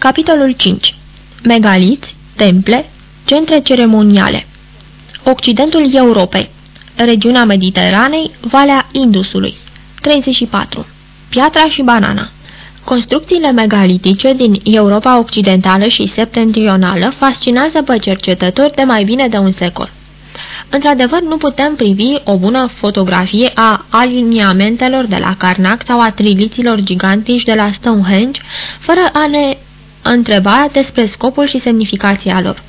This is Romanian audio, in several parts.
Capitolul 5 Megaliți, temple, centre ceremoniale Occidentul Europei Regiunea Mediteranei, Valea Indusului 34. Piatra și banana Construcțiile megalitice din Europa Occidentală și Septentrională fascinează pe cercetători de mai bine de un secol. Într-adevăr, nu putem privi o bună fotografie a aliniamentelor de la Carnac sau a triliților gigantici de la Stonehenge, fără a ne întreba despre scopul și semnificația lor.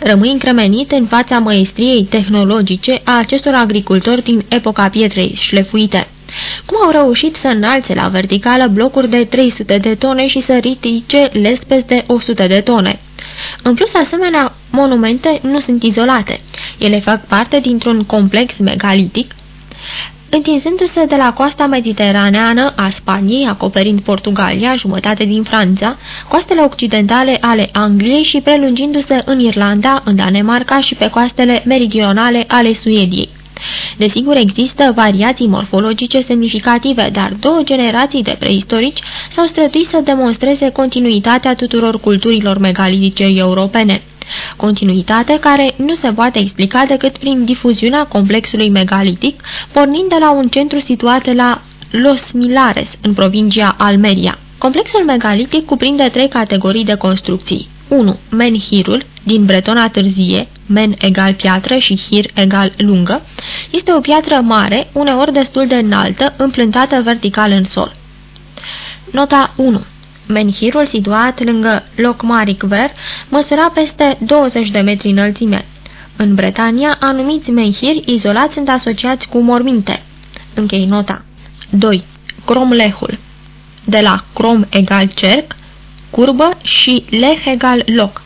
Rămâi încremenit în fața măestriei tehnologice a acestor agricultori din epoca pietrei șlefuite. Cum au reușit să înalțe la verticală blocuri de 300 de tone și să ridice lespezi de 100 de tone? În plus, asemenea monumente nu sunt izolate. Ele fac parte dintr-un complex megalitic, întinzându-se de la coasta mediteraneană a Spaniei, acoperind Portugalia, jumătate din Franța, coastele occidentale ale Angliei și prelungindu-se în Irlanda, în Danemarca și pe coastele meridionale ale Suediei. Desigur, există variații morfologice semnificative, dar două generații de preistorici s-au străduit să demonstreze continuitatea tuturor culturilor megalitice europene. Continuitate care nu se poate explica decât prin difuziunea complexului megalitic, pornind de la un centru situat la Los Milares, în provincia Almeria. Complexul megalitic cuprinde trei categorii de construcții. 1. Menhirul, din bretona târzie, men egal piatră și hir egal lungă, este o piatră mare, uneori destul de înaltă, împlântată vertical în sol. Nota 1. Menhirul, situat lângă Locmaricver, măsura peste 20 de metri înălțime. În Bretania, anumiți menhiri izolați sunt asociați cu morminte. Închei nota. 2. Cromlehul De la crom egal cerc, curbă și leh egal loc.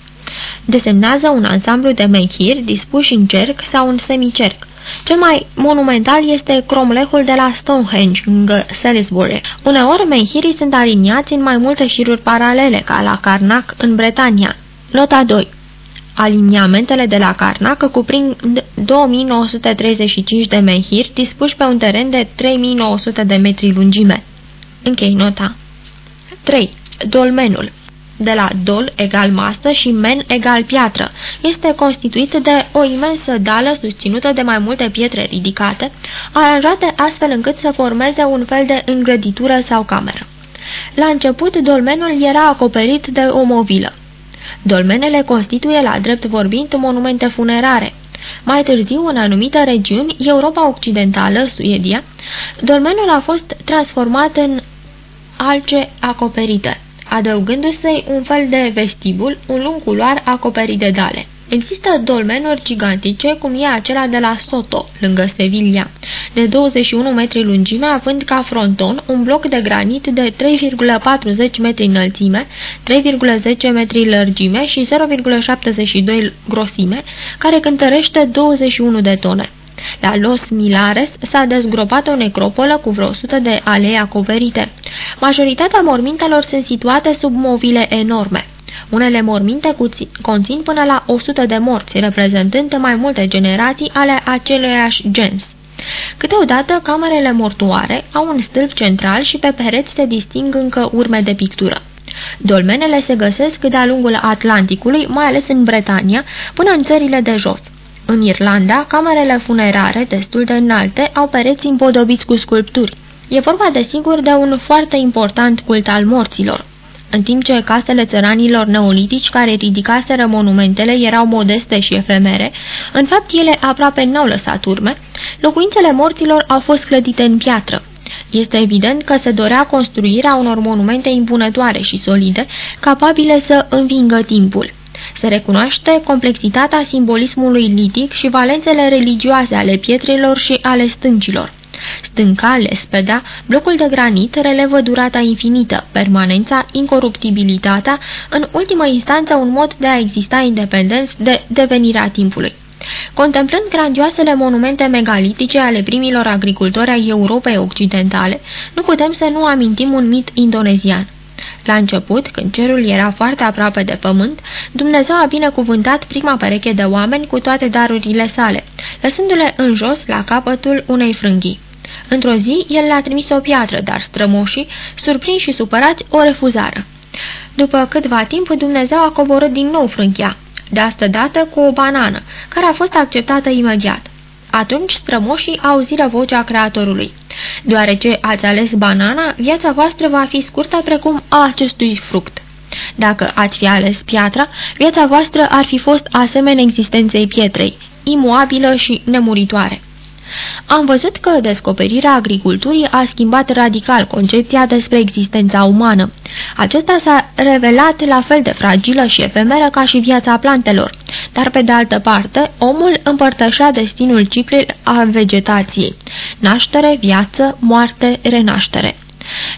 Desemnează un ansamblu de menhiri dispuși în cerc sau în semicerc. Cel mai monumental este cromlehul de la Stonehenge, lângă Salisbury. Uneori, menhirii sunt aliniați în mai multe șiruri paralele, ca la Carnac, în Bretania. Nota 2 Aliniamentele de la Carnac cuprind 2935 de menhiri dispuși pe un teren de 3900 de metri lungime. Închei nota. 3. Dolmenul de la dol egal masă și men egal piatră. Este constituit de o imensă dală susținută de mai multe pietre ridicate, aranjate astfel încât să formeze un fel de îngrăditură sau cameră. La început, dolmenul era acoperit de o movilă. Dolmenele constituie, la drept vorbind, monumente funerare. Mai târziu, în anumite regiuni, Europa Occidentală, Suedia, dolmenul a fost transformat în alce acoperite adăugându-se un fel de vestibul, un lung culoar acoperit de dale. Există dolmenuri gigantice, cum e acela de la Soto, lângă Sevilla, de 21 metri lungime, având ca fronton un bloc de granit de 3,40 metri înălțime, 3,10 metri lărgime și 0,72 grosime, care cântărește 21 de tone. La Los Milares s-a dezgropat o necropolă cu vreo 100 de alei acoperite. Majoritatea mormintelor sunt situate sub movile enorme. Unele morminte conțin până la 100 de morți, reprezentând mai multe generații ale aceluiași gens. Câteodată, camerele mortoare au un stâlp central și pe pereți se disting încă urme de pictură. Dolmenele se găsesc de-a lungul Atlanticului, mai ales în Bretania, până în țările de jos. În Irlanda, camerele funerare, destul de înalte, au pereți împodobiți cu sculpturi. E vorba, desigur, de un foarte important cult al morților. În timp ce casele țăranilor neolitici care ridicaseră monumentele erau modeste și efemere, în fapt ele aproape n-au lăsat urme, locuințele morților au fost clădite în piatră. Este evident că se dorea construirea unor monumente impunătoare și solide, capabile să învingă timpul. Se recunoaște complexitatea simbolismului litic și valențele religioase ale pietrelor și ale stâncilor. Stânca, lespeda, blocul de granit relevă durata infinită, permanența, incoruptibilitatea, în ultimă instanță un mod de a exista independent de devenirea timpului. Contemplând grandioasele monumente megalitice ale primilor agricultori ai Europei Occidentale, nu putem să nu amintim un mit indonezian. La început, când cerul era foarte aproape de pământ, Dumnezeu a binecuvântat prima pereche de oameni cu toate darurile sale, lăsându-le în jos la capătul unei frânghii. Într-o zi, el le-a trimis o piatră, dar strămoșii, surprinși și supărați, o refuzară. După câtva timp, Dumnezeu a coborât din nou frânchia, de asta dată cu o banană, care a fost acceptată imediat. Atunci strămoșii auziră vocea Creatorului. Deoarece ați ales banana, viața voastră va fi scurtă precum a acestui fruct. Dacă ați fi ales piatra, viața voastră ar fi fost asemenea existenței pietrei, imuabilă și nemuritoare. Am văzut că descoperirea agriculturii a schimbat radical concepția despre existența umană. Acesta s-a revelat la fel de fragilă și efemeră ca și viața plantelor, dar pe de altă parte, omul împărtășea destinul ciclului a vegetației. Naștere, viață, moarte, renaștere.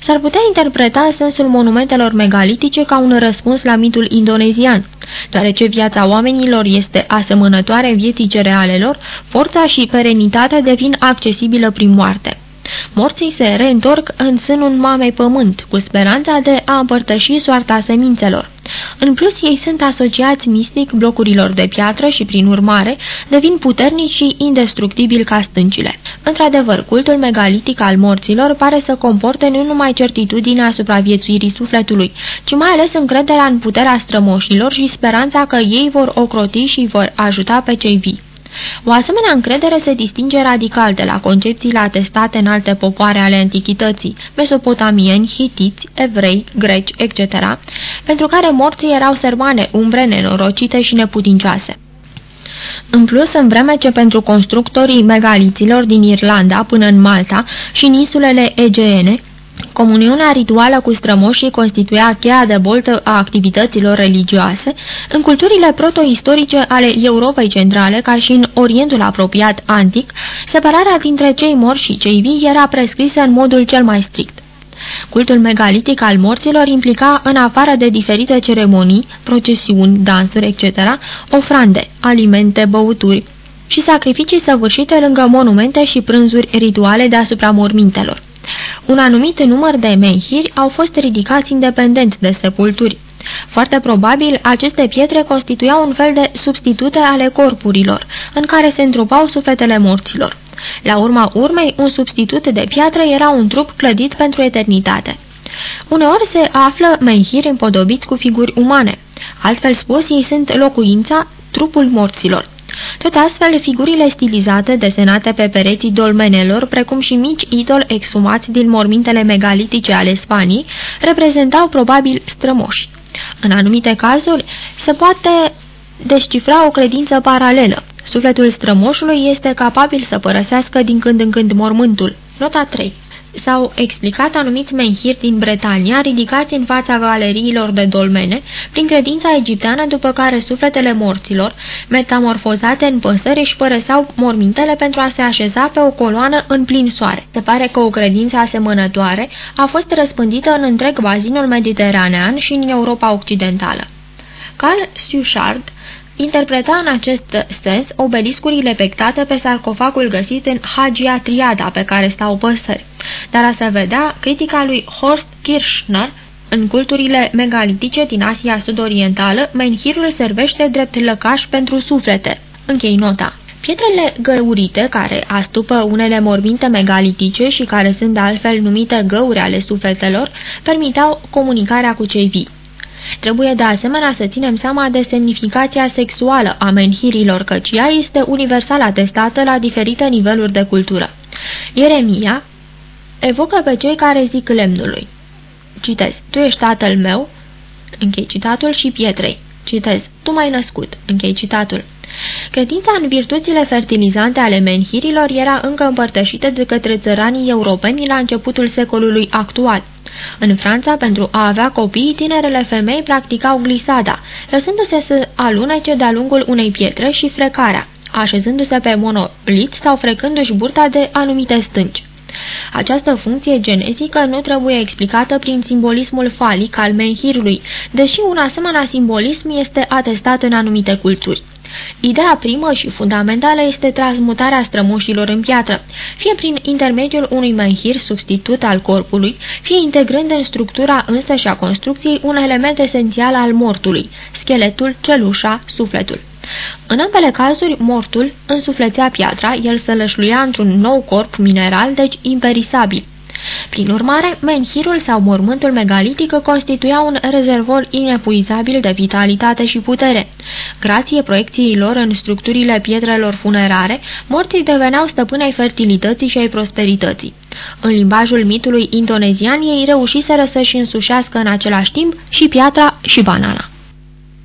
S-ar putea interpreta sensul monumentelor megalitice ca un răspuns la mitul indonezian. Deoarece viața oamenilor este asemănătoare vieții cerealelor, forța și perenitatea devin accesibilă prin moarte. Morții se reîntorc în sânul mamei pământ, cu speranța de a împărtăși soarta semințelor. În plus, ei sunt asociați mistic blocurilor de piatră și, prin urmare, devin puternici și indestructibili ca stâncile. Într-adevăr, cultul megalitic al morților pare să comporte nu numai certitudinea supraviețuirii sufletului, ci mai ales încrederea în puterea strămoșilor și speranța că ei vor ocroti și vor ajuta pe cei vii. O asemenea încredere se distinge radical de la concepțiile atestate în alte popoare ale antichității, mesopotamieni, hitiți, evrei, greci, etc., pentru care morții erau sermane, umbre nenorocite și neputincioase. În plus, în vreme ce pentru constructorii megaliților din Irlanda până în Malta și în insulele Egeene, Comuniunea rituală cu strămoșii constituia cheia de boltă a activităților religioase în culturile protoistorice ale Europei Centrale, ca și în Orientul apropiat antic, separarea dintre cei morți și cei vii era prescrisă în modul cel mai strict. Cultul megalitic al morților implica, în afară de diferite ceremonii, procesiuni, dansuri, etc., ofrande, alimente, băuturi și sacrificii săvârșite lângă monumente și prânzuri rituale deasupra mormintelor. Un anumit număr de menhiri au fost ridicați independent de sepulturi. Foarte probabil, aceste pietre constituiau un fel de substitute ale corpurilor, în care se întrupau sufletele morților. La urma urmei, un substitut de piatră era un trup clădit pentru eternitate. Uneori se află menhiri împodobiți cu figuri umane. Altfel spus, ei sunt locuința, trupul morților. Tot astfel, figurile stilizate desenate pe pereții dolmenelor, precum și mici idoli exumați din mormintele megalitice ale Spaniei, reprezentau probabil strămoși. În anumite cazuri, se poate descifra o credință paralelă. Sufletul strămoșului este capabil să părăsească din când în când mormântul. Nota 3 S-au explicat anumiți menhiri din Bretania ridicați în fața galeriilor de dolmene prin credința egipteană după care sufletele morților, metamorfozate în păsări, își părăseau mormintele pentru a se așeza pe o coloană în plin soare. Se pare că o credință asemănătoare a fost răspândită în întreg bazinul mediteranean și în Europa Occidentală. Carl Suchard interpreta în acest sens obeliscurile pectate pe sarcofagul găsit în Hagia Triada pe care stau păsări, dar a se vedea critica lui Horst Kirchner în culturile megalitice din Asia Sud-Orientală, menhirul servește drept lăcaș pentru suflete. Închei nota. Pietrele găurite, care astupă unele morbinte megalitice și care sunt de altfel numite găuri ale sufletelor, permiteau comunicarea cu cei vii. Trebuie de asemenea să ținem seama de semnificația sexuală a menhirilor, căci ea este universal atestată la diferite niveluri de cultură. Ieremia evocă pe cei care zic lemnului. Citez, tu ești tatăl meu, închei citatul, și pietrei. Citez, tu m-ai născut, închei citatul. Credința în virtuțile fertilizante ale menhirilor era încă împărtășită de către țăranii europeni la începutul secolului actual. În Franța, pentru a avea copii, tinerele femei practicau glisada, lăsându-se să alunece de-a lungul unei pietre și frecarea, așezându-se pe monolit sau frecându-și burta de anumite stânci. Această funcție genezică nu trebuie explicată prin simbolismul falic al menhirului, deși un asemenea simbolism este atestat în anumite culturi. Ideea primă și fundamentală este transmutarea strămoșilor în piatră, fie prin intermediul unui menhir substitut al corpului, fie integrând în structura însă și a construcției un element esențial al mortului, scheletul, celușa, sufletul. În ambele cazuri, mortul însuflețea piatra, el se lășluia într-un nou corp mineral, deci imperisabil. Prin urmare, menhirul sau mormântul megalitic constituia un rezervor inepuizabil de vitalitate și putere. Grație proiecției lor în structurile pietrelor funerare, morții deveneau stăpâni ai fertilității și ai prosperității. În limbajul mitului indonezian, ei reușiseră să-și însușească în același timp și piatra și banana.